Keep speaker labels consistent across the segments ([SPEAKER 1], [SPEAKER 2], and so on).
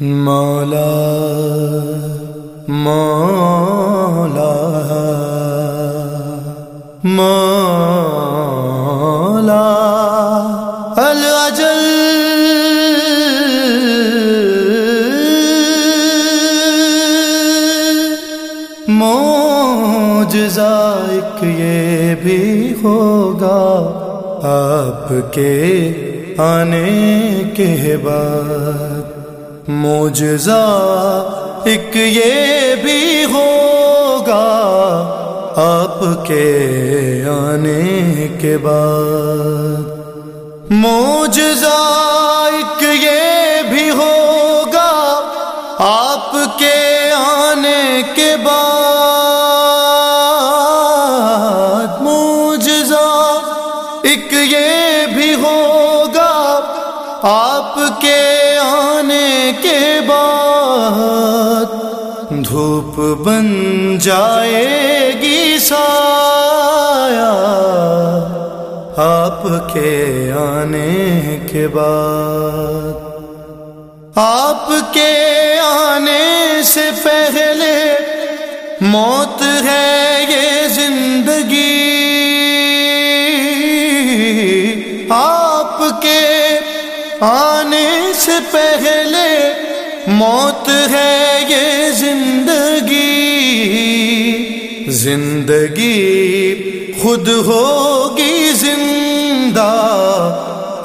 [SPEAKER 1] مولا مولا مولا۔ الاجل موجزہ ایک یہ بھی ہوگا آپ کے آنے کے بعد۔ موجزہ ایک یہ بھی ہوگا آپ کے آنے کے بعد۔ موجزہ ایک یہ بھی ہوگا آپ کے آنے کے بعد۔ کے بعد دھوپ بن جائے گی سایہ آپ کے آنے کے بعد۔ آپ کے آنے سے پہلے موت ہے یہ زندگی۔ آپ کے آنے سے پہلے موت ہے یہ زندگی۔ زندگی خود ہوگی زندہ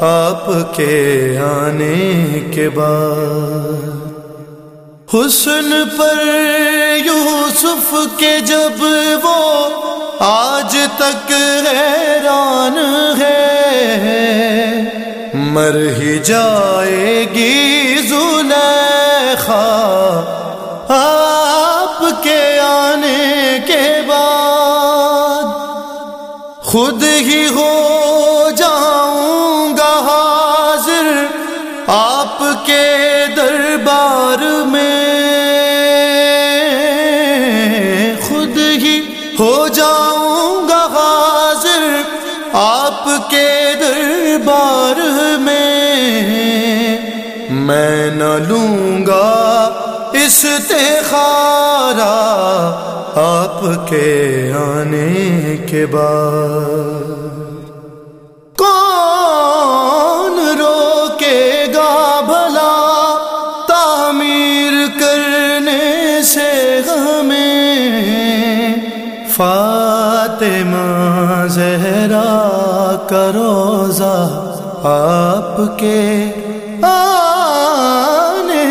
[SPEAKER 1] آپ کے آنے کے بعد۔ حسن پر یوسف کے جب وہ آج تک حیران ہے مر ہی جائے گی زلیخا۔ آپ کے آنے کے بعد خود ہی ہو جاؤں گا حاضر آپ کے دربار میں۔ خود ہی ہو جاؤں گا حاضر آپ کے دربار میں میں نہ لوں گا استخارا آپ کے آنے کے بعد۔ کون فاطمہ زہرا کروزہ آپ کے آنے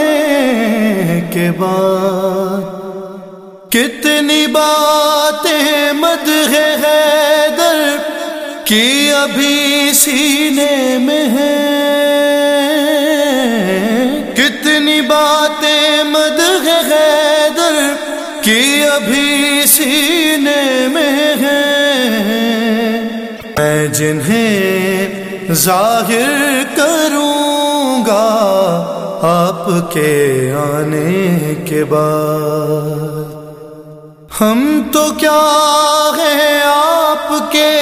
[SPEAKER 1] کے بعد۔ کتنی باتیں مد حیدر کی ابھی سینے میں ہے کتنی باتیں سینے میں ہے۔ میں جنہیں ظاہر کروں گا، آپ کے آنے کے بعد۔ ہم تو کیا ہیں آپ کے؟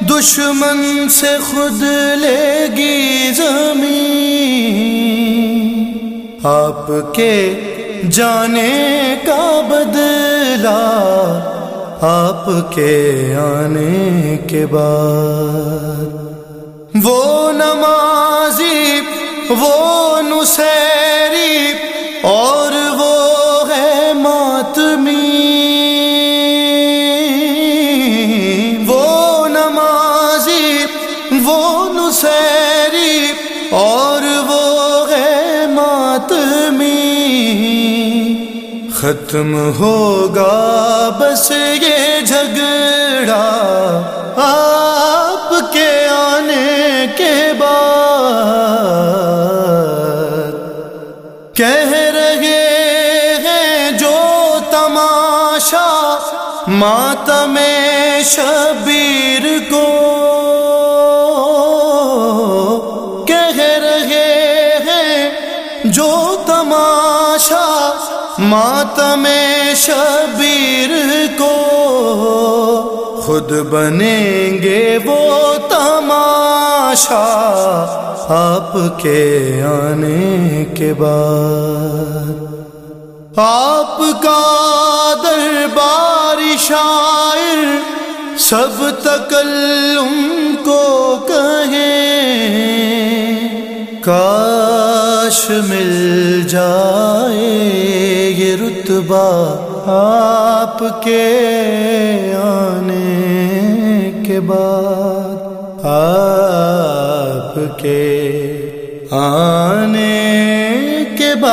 [SPEAKER 1] دشمن سے خود لے گی زمین۔ آپ کے جانے کا بدل چلا آپ کے آنے کے بعد۔ وہ نمازی وہ نسیری اور ختم ہوگا بس یہ جھگڑا آپ کے آنے کے بعد کہہ رہے ہیں جو تماشا ماتم شبیر کو کہہ رہے ہیں جو تماشا ماتم شبیر کو خود بنیں گے وہ تماشا آپ کے آنے کے بعد۔ آپ کا دربار شاعر سب تکلم کو کہیں، کاش مل جائے رتبہ آپ کے آنے کے بعد آپ کے آنے کے بعد